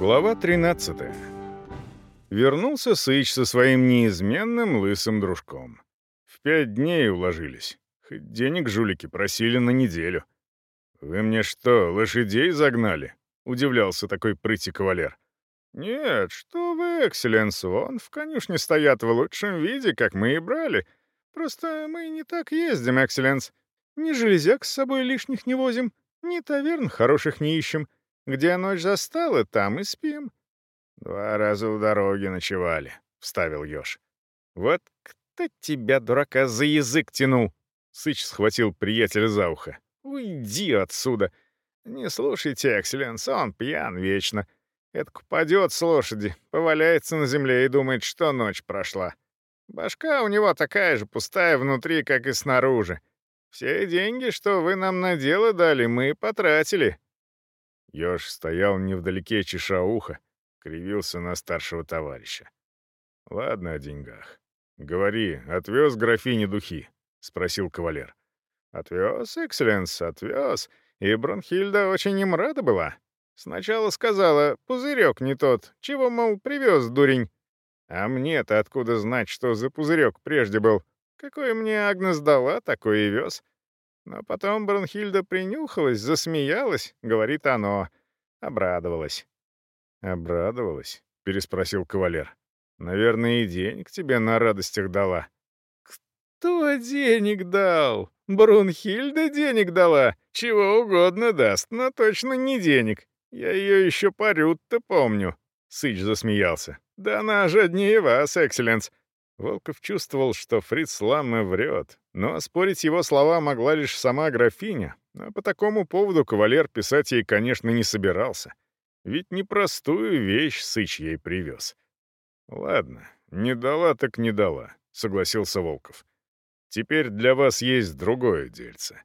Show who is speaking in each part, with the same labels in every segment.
Speaker 1: Глава 13. Вернулся Сыч со своим неизменным лысым дружком. В пять дней уложились. Хоть денег жулики просили на неделю. «Вы мне что, лошадей загнали?» — удивлялся такой прыти кавалер. «Нет, что вы, экселленс, вон в конюшне стоят в лучшем виде, как мы и брали. Просто мы не так ездим, экселленс. Ни железяк с собой лишних не возим, ни таверн хороших не ищем». Где ночь застала, там и спим». «Два раза в дороге ночевали», — вставил Ёж. «Вот кто тебя, дурака, за язык тянул?» Сыч схватил приятеля за ухо. «Уйди отсюда! Не слушайте, экселленс, он пьян вечно. Это упадет с лошади, поваляется на земле и думает, что ночь прошла. Башка у него такая же пустая внутри, как и снаружи. Все деньги, что вы нам на дело дали, мы потратили. Ёж стоял невдалеке, чеша ухо, кривился на старшего товарища. «Ладно о деньгах. Говори, отвез графине духи?» — спросил кавалер. «Отвез, экселленс, отвез. И Бронхильда очень им рада была. Сначала сказала, пузырек не тот, чего, мол, привез, дурень. А мне-то откуда знать, что за пузырек прежде был? Какой мне Агнес дала, такой и вез. Но потом Бронхильда принюхалась, засмеялась, говорит оно. Обрадовалась. «Обрадовалась?» — переспросил кавалер. «Наверное, и денег тебе на радостях дала». «Кто денег дал? Брунхильда денег дала. Чего угодно даст, но точно не денег. Я ее еще парют-то помню». Сыч засмеялся. «Да она жаднее вас, экселленс. Волков чувствовал, что Фриц Ламме врет, но спорить его слова могла лишь сама графиня, а по такому поводу кавалер писать ей, конечно, не собирался. Ведь непростую вещь Сыч ей привез. «Ладно, не дала так не дала», — согласился Волков. «Теперь для вас есть другое дельце».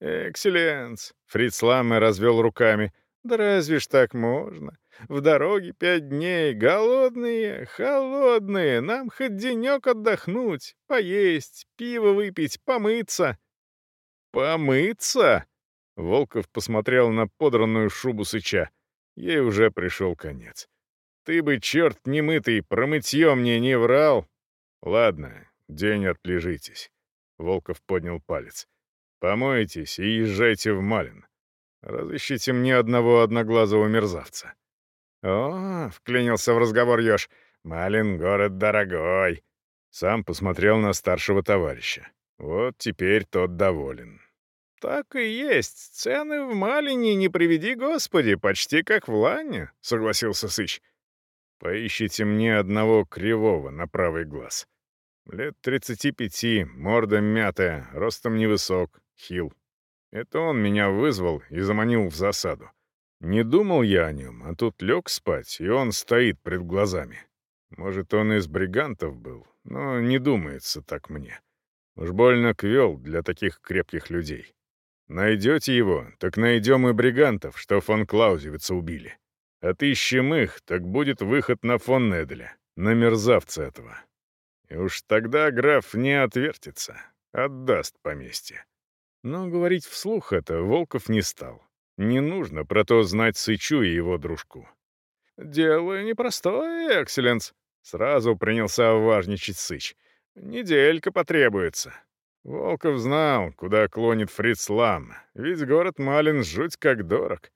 Speaker 1: «Экселленс», — Фриц Ламме развел руками, — «да разве ж так можно? В дороге пять дней, голодные, холодные, нам хоть денек отдохнуть, поесть, пиво выпить, помыться». «Помыться?» — Волков посмотрел на подранную шубу сыча. Ей уже пришел конец. «Ты бы, черт немытый, про мытье мне не врал!» «Ладно, день отлежитесь». Волков поднял палец. «Помойтесь и езжайте в Малин. Разыщите мне одного одноглазого мерзавца. «О!» — вклинился в разговор Ёж. «Малин город дорогой!» Сам посмотрел на старшего товарища. Вот теперь тот доволен. «Так и есть. Цены в Малине, не приведи Господи, почти как в Лане», — согласился Сыч. «Поищите мне одного кривого на правый глаз. Лет тридцати пяти, морда мятая, ростом невысок, хил. Это он меня вызвал и заманил в засаду. Не думал я о нем, а тут лег спать, и он стоит пред глазами. Может, он из бригантов был, но не думается так мне. Уж больно квел для таких крепких людей. Найдете его, так найдем и бригантов, что фон Клаузевица убили. Отыщем их, так будет выход на фон Неделя, на мерзавца этого. И уж тогда граф не отвертится, отдаст поместье. Но говорить вслух это Волков не стал. Не нужно про то знать Сычу и его дружку. «Дело непростое, экселленс», — сразу принялся важничать Сыч. «Неделька потребуется». Волков знал, куда клонит Фриц Лам, ведь город Малин жуть как дорог.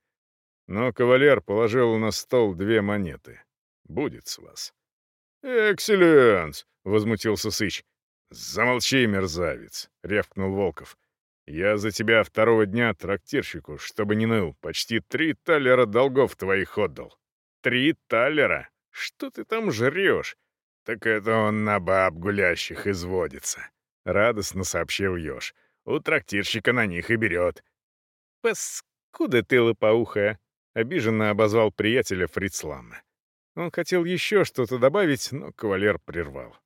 Speaker 1: Но кавалер положил на стол две монеты. «Будет с вас». «Экселленс!» — возмутился Сыч. «Замолчи, мерзавец!» — рявкнул Волков. Я за тебя второго дня трактирщику, чтобы не ныл, почти три талера долгов твоих отдал. Три талера? Что ты там жрешь? Так это он на баб гулящих изводится. Радостно сообщил Ёж. У трактирщика на них и берет. Паскуда ты лопоухая, обиженно обозвал приятеля Фрицлама. Он хотел еще что-то добавить, но кавалер прервал.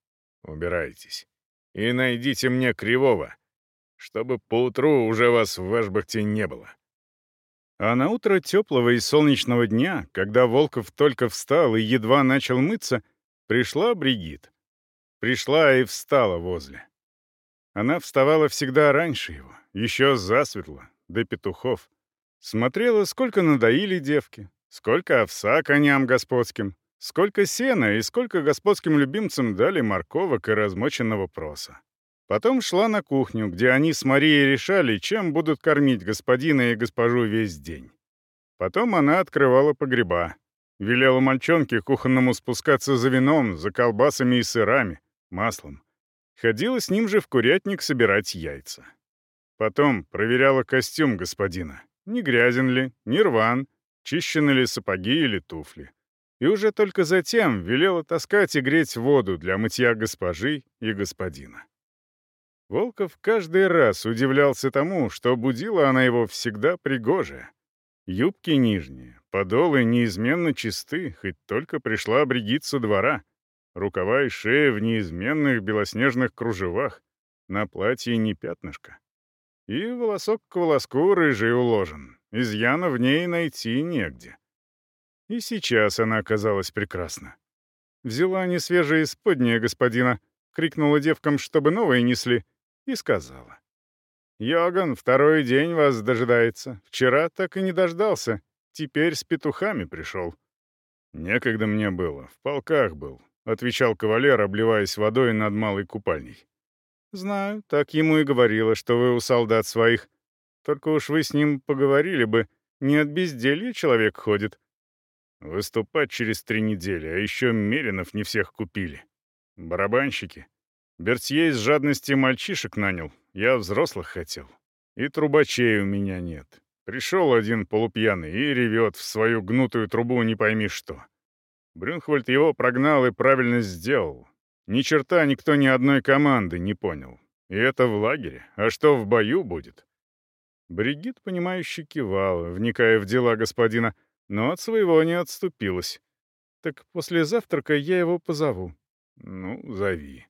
Speaker 1: «Убирайтесь. И найдите мне Кривого чтобы поутру уже вас в Эшбахте не было. А на утро теплого и солнечного дня, когда Волков только встал и едва начал мыться, пришла Бригит. Пришла и встала возле. Она вставала всегда раньше его, еще засветло, до петухов. Смотрела, сколько надоили девки, Сколько овса коням господским, сколько сена и сколько господским любимцам дали морковок и размоченного проса. Потом шла на кухню, где они с Марией решали, чем будут кормить господина и госпожу весь день. Потом она открывала погреба, велела мальчонке кухонному спускаться за вином, за колбасами и сырами, маслом. Ходила с ним же в курятник собирать яйца. Потом проверяла костюм господина. Не грязен ли, не рван, чищены ли сапоги или туфли. И уже только затем велела таскать и греть воду для мытья госпожи и господина. Волков каждый раз удивлялся тому, что будила она его всегда пригожая. Юбки нижние, подолы неизменно чисты, хоть только пришла бригиться двора. Рукава и шея в неизменных белоснежных кружевах, на платье не пятнышко. И волосок к волоску рыжий уложен, изъяна в ней найти негде. И сейчас она оказалась прекрасна. «Взяла несвежие исподние, господина», — крикнула девкам, чтобы новые несли, и сказала. «Йоган, второй день вас дожидается. Вчера так и не дождался. Теперь с петухами пришел». «Некогда мне было, в полках был», — отвечал кавалер, обливаясь водой над малой купальней. «Знаю, так ему и говорила, что вы у солдат своих. Только уж вы с ним поговорили бы. Не от безделья человек ходит». «Выступать через три недели, а еще Меринов не всех купили. Барабанщики. Бертье из жадности мальчишек нанял, я взрослых хотел. И трубачей у меня нет. Пришел один полупьяный и ревет в свою гнутую трубу не пойми что. Брюнхвальд его прогнал и правильно сделал. Ни черта никто ни одной команды не понял. И это в лагере. А что в бою будет? Бригит, понимающе кивала, вникая в дела господина, но от своего не отступилась. Так после завтрака я его позову. Ну, зови.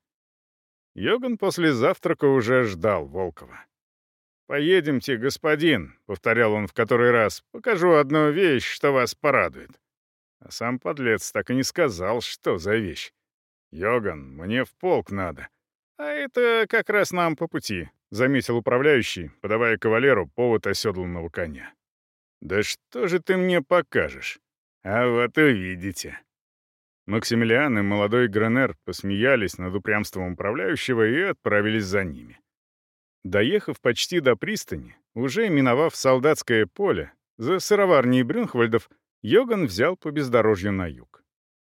Speaker 1: Йоган после завтрака уже ждал Волкова. «Поедемте, господин», — повторял он в который раз, — «покажу одну вещь, что вас порадует». А сам подлец так и не сказал, что за вещь. «Йоган, мне в полк надо». «А это как раз нам по пути», — заметил управляющий, подавая кавалеру повод оседланного коня. «Да что же ты мне покажешь? А вот увидите». Максимилиан и молодой Гренер посмеялись над упрямством управляющего и отправились за ними. Доехав почти до пристани, уже миновав солдатское поле, за сыроварней Брюнхвальдов, Йоган взял по бездорожью на юг.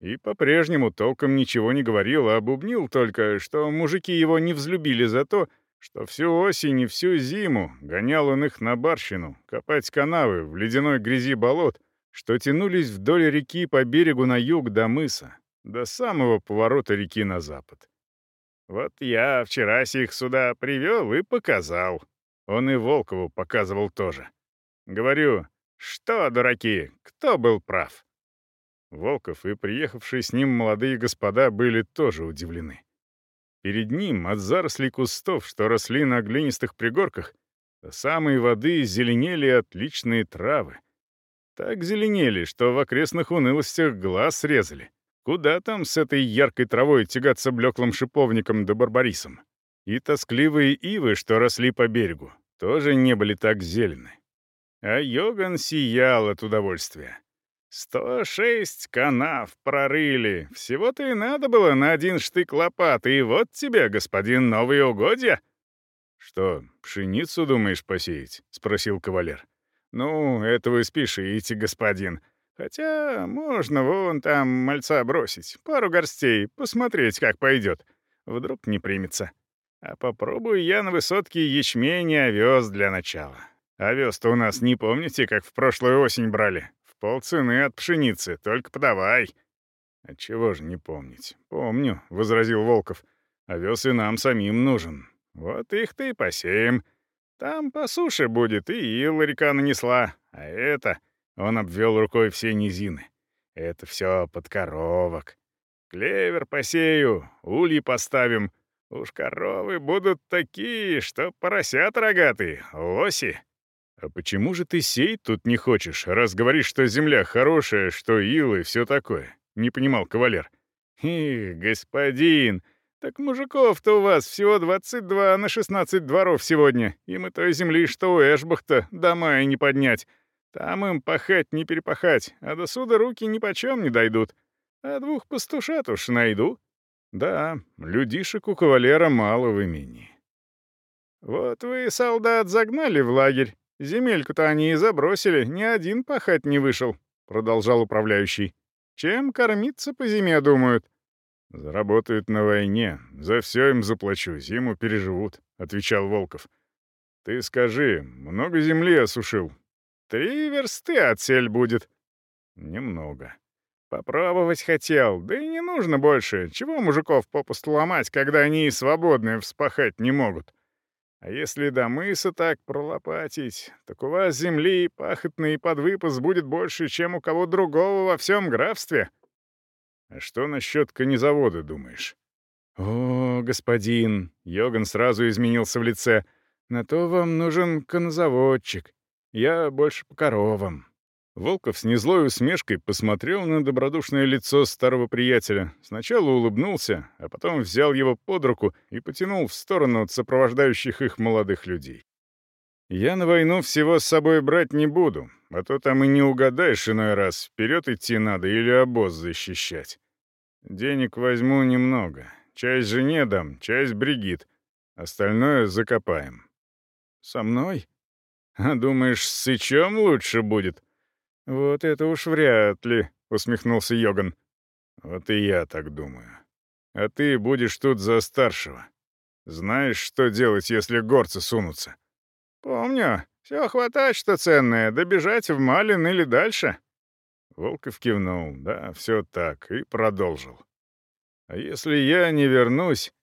Speaker 1: И по-прежнему толком ничего не говорил, а бубнил только, что мужики его не взлюбили за то, что всю осень и всю зиму гонял он их на барщину, копать канавы в ледяной грязи болот, что тянулись вдоль реки по берегу на юг до мыса, до самого поворота реки на запад. Вот я вчера их сюда привел и показал. Он и Волкову показывал тоже. Говорю, что, дураки, кто был прав? Волков и приехавшие с ним молодые господа были тоже удивлены. Перед ним от зарослей кустов, что росли на глинистых пригорках, до самой воды зеленели отличные травы, так зеленели, что в окрестных унылостях глаз срезали. Куда там с этой яркой травой тягаться блеклым шиповником да барбарисом? И тоскливые ивы, что росли по берегу, тоже не были так зелены. А Йоган сиял от удовольствия. «Сто шесть канав прорыли. Всего-то и надо было на один штык лопаты, и вот тебе, господин, новые угодья». «Что, пшеницу думаешь посеять?» — спросил кавалер. «Ну, это вы спешите, господин. Хотя можно вон там мальца бросить, пару горстей, посмотреть, как пойдет. Вдруг не примется. А попробую я на высотке ячмень овес для начала. Овес-то у нас не помните, как в прошлую осень брали? В полцены от пшеницы, только подавай». «Отчего же не помнить? Помню», — возразил Волков. «Овес и нам самим нужен. Вот их-то и посеем». Там по суше будет, и ила река нанесла. А это...» — он обвел рукой все низины. «Это все под коровок. Клевер посею, ульи поставим. Уж коровы будут такие, что поросят рогатые, лоси». «А почему же ты сеять тут не хочешь, раз говоришь, что земля хорошая, что ил и все такое?» — не понимал кавалер. «Эх, господин!» «Так мужиков-то у вас всего 22 на 16 дворов сегодня, и мы той земли, что у Эшбахта, дома и не поднять. Там им пахать не перепахать, а до суда руки ни почем не дойдут. А двух пастушат уж найду. Да, людишек у кавалера мало в имении. Вот вы, солдат, загнали в лагерь. Земельку-то они и забросили, ни один пахать не вышел, — продолжал управляющий. Чем кормиться по зиме думают? «Заработают на войне. За все им заплачу, зиму переживут», — отвечал Волков. «Ты скажи, много земли осушил?» «Три версты отсель будет». «Немного». «Попробовать хотел, да и не нужно больше. Чего мужиков попусту ломать, когда они и свободные вспахать не могут? А если до мыса так пролопатить, так у вас земли, пахотный подвыпас будет больше, чем у кого другого во всем графстве». «А что насчет конезавода, думаешь?» «О, господин!» — Йоган сразу изменился в лице. «На то вам нужен конозаводчик. Я больше по коровам». Волков с незлой усмешкой посмотрел на добродушное лицо старого приятеля. Сначала улыбнулся, а потом взял его под руку и потянул в сторону от сопровождающих их молодых людей. «Я на войну всего с собой брать не буду, а то там и не угадаешь иной раз, вперед идти надо или обоз защищать. Денег возьму немного, часть жене дам, часть Бригит, остальное закопаем». «Со мной? А думаешь, с Сычом лучше будет?» «Вот это уж вряд ли», — усмехнулся Йоган. «Вот и я так думаю. А ты будешь тут за старшего. Знаешь, что делать, если горцы сунутся?» «Помню. Все хватать, что ценное, добежать в Малин или дальше». Волков кивнул. «Да, все так», и продолжил. «А если я не вернусь...»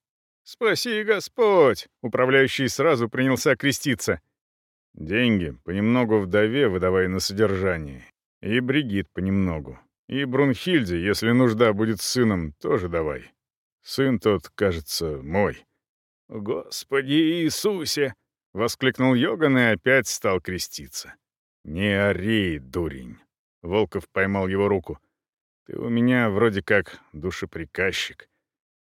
Speaker 1: «Спаси Господь!» — управляющий сразу принялся креститься. «Деньги понемногу вдове выдавай на содержание. И Бригит понемногу. И Брунхильде, если нужда будет с сыном, тоже давай. Сын тот, кажется, мой». «Господи Иисусе!» — воскликнул Йоган и опять стал креститься. «Не ори, дурень!» — Волков поймал его руку. «Ты у меня вроде как душеприказчик.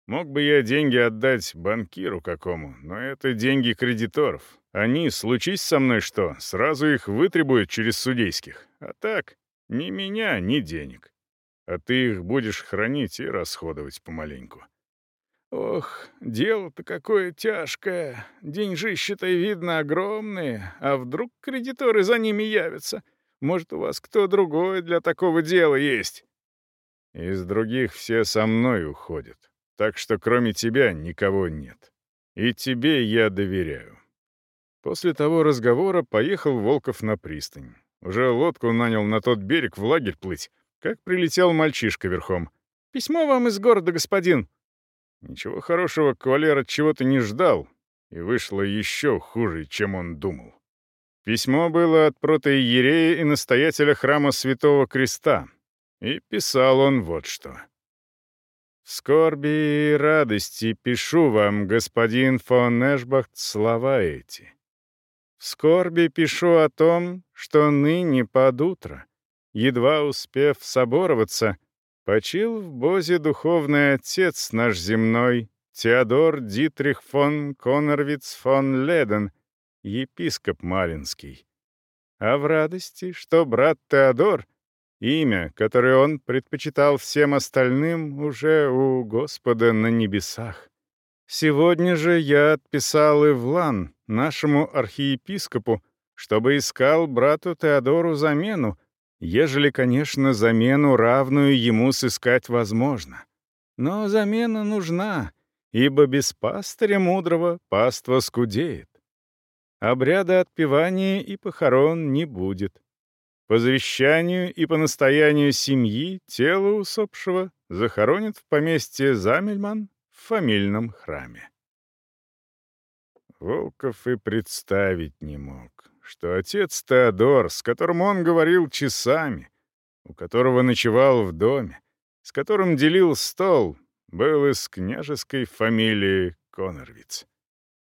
Speaker 1: Мог бы я деньги отдать банкиру какому, но это деньги кредиторов. Они, случись со мной что, сразу их вытребуют через судейских. А так, ни меня, ни денег. А ты их будешь хранить и расходовать помаленьку. Ох, дело-то какое тяжкое. Деньжища-то, видно, огромные. А вдруг кредиторы за ними явятся? Может, у вас кто другой для такого дела есть? Из других все со мной уходят. Так что кроме тебя никого нет. И тебе я доверяю. После того разговора поехал Волков на пристань. Уже лодку нанял на тот берег в лагерь плыть, как прилетел мальчишка верхом. «Письмо вам из города, господин», Ничего хорошего кавалер от чего-то не ждал, и вышло еще хуже, чем он думал. Письмо было от протоиерея и настоятеля храма Святого Креста, и писал он вот что. «В скорби и радости пишу вам, господин фон Эшбахт, слова эти. В скорби пишу о том, что ныне под утро, едва успев собороваться, Почил в Бозе духовный отец наш земной, Теодор Дитрих фон Конорвиц фон Леден, епископ Малинский. А в радости, что брат Теодор, имя, которое он предпочитал всем остальным, уже у Господа на небесах. Сегодня же я отписал Ивлан, нашему архиепископу, чтобы искал брату Теодору замену, Ежели, конечно, замену равную ему сыскать возможно. Но замена нужна, ибо без пастыря мудрого паства скудеет. Обряда отпевания и похорон не будет. По завещанию и по настоянию семьи тело усопшего захоронят в поместье Замельман в фамильном храме. Волков и представить не мог, что отец Теодор, с которым он говорил часами, у которого ночевал в доме, с которым делил стол, был из княжеской фамилии Конорвиц.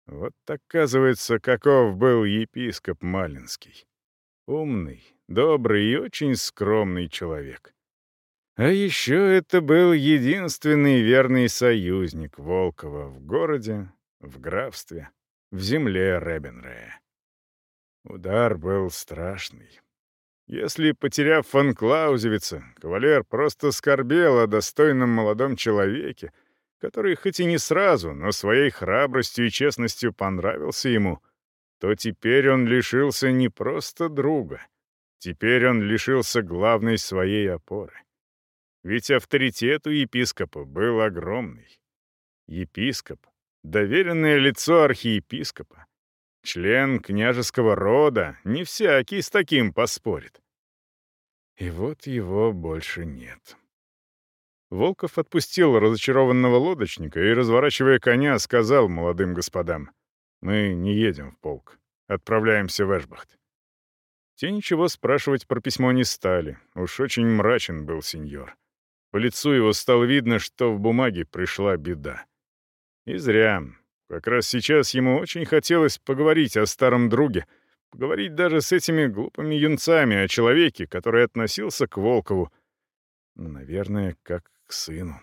Speaker 1: Вот оказывается, каков был епископ Малинский. Умный, добрый и очень скромный человек. А еще это был единственный верный союзник Волкова в городе, в графстве, в земле Ребенрея. Удар был страшный. Если, потеряв фон Клаузевица, кавалер просто скорбел о достойном молодом человеке, который хоть и не сразу, но своей храбростью и честностью понравился ему, то теперь он лишился не просто друга. Теперь он лишился главной своей опоры. Ведь авторитет у епископа был огромный. Епископ — доверенное лицо архиепископа. Член княжеского рода, не всякий с таким поспорит. И вот его больше нет. Волков отпустил разочарованного лодочника и, разворачивая коня, сказал молодым господам, «Мы не едем в полк, отправляемся в Эшбахт». Те ничего спрашивать про письмо не стали, уж очень мрачен был сеньор. По лицу его стало видно, что в бумаге пришла беда. И зря, как раз сейчас ему очень хотелось поговорить о старом друге, поговорить даже с этими глупыми юнцами о человеке, который относился к Волкову, наверное, как к сыну.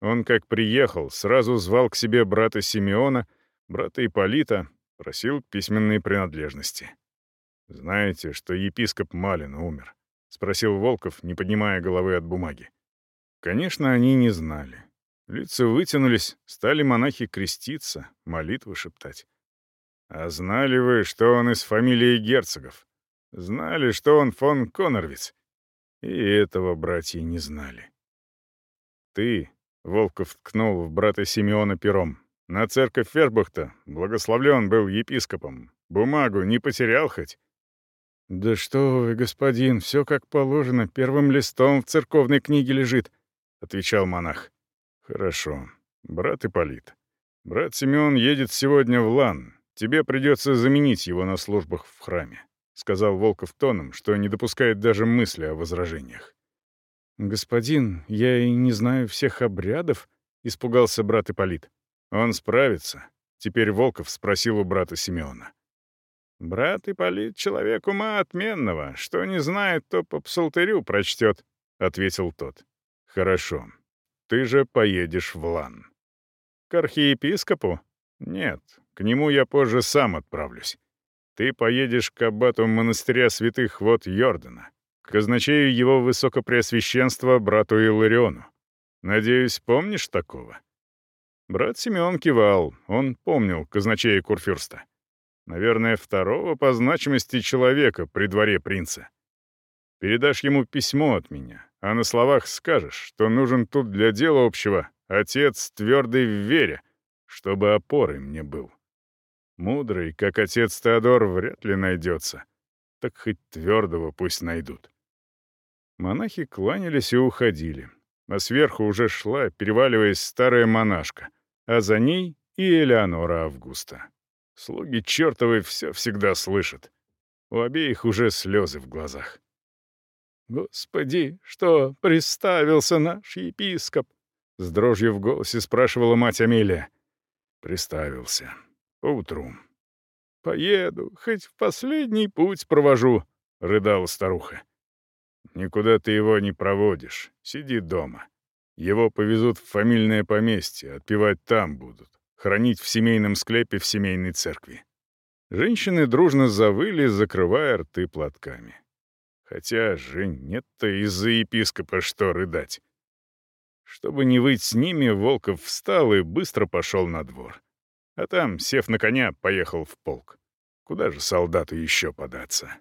Speaker 1: Он, как приехал, сразу звал к себе брата Симеона, брата Ипполита, просил письменные принадлежности. «Знаете, что епископ Малин умер?» — спросил Волков, не поднимая головы от бумаги. Конечно, они не знали. Лица вытянулись, стали монахи креститься, молитвы шептать. А знали вы, что он из фамилии герцогов? Знали, что он фон Конорвиц? И этого братья не знали. Ты, — Волков ткнул в брата Симеона пером, — на церковь Фербахта благословлен был епископом. Бумагу не потерял хоть? «Да что вы, господин, все как положено, первым листом в церковной книге лежит», — отвечал монах. «Хорошо. Брат Ипполит. Брат Симеон едет сегодня в Лан. Тебе придется заменить его на службах в храме», — сказал Волков тоном, что не допускает даже мысли о возражениях. «Господин, я и не знаю всех обрядов», — испугался брат Ипполит. «Он справится», — теперь Волков спросил у брата Симеона. «Брат Ипполит — человек ума отменного. Что не знает, то по псалтырю прочтет», — ответил тот. «Хорошо. Ты же поедешь в Лан. К архиепископу? Нет, к нему я позже сам отправлюсь. Ты поедешь к аббату монастыря святых вод Йордана, к казначею его высокопреосвященства брату Илариону. Надеюсь, помнишь такого?» Брат Симеон кивал, он помнил казначея Курфюрста. Наверное, второго по значимости человека при дворе принца. Передашь ему письмо от меня, а на словах скажешь, что нужен тут для дела общего отец твердый в вере, чтобы опорой мне был. Мудрый, как отец Теодор, вряд ли найдется. Так хоть твердого пусть найдут. Монахи кланялись и уходили, а сверху уже шла, переваливаясь, старая монашка, а за ней и Элеонора Августа. Слуги чертовы все всегда слышат. У обеих уже слезы в глазах. «Господи, что приставился наш епископ?» С дрожью в голосе спрашивала мать Амелия. «Приставился. Поутру». «Поеду, хоть в последний путь провожу», — рыдала старуха. «Никуда ты его не проводишь. Сиди дома. Его повезут в фамильное поместье, отпевать там будут, хранить в семейном склепе в семейной церкви». Женщины дружно завыли, закрывая рты платками. Хотя же нет-то из-за епископа что рыдать. Чтобы не выйти с ними, Волков встал и быстро пошел на двор. А там, сев на коня, поехал в полк. Куда же солдату еще податься?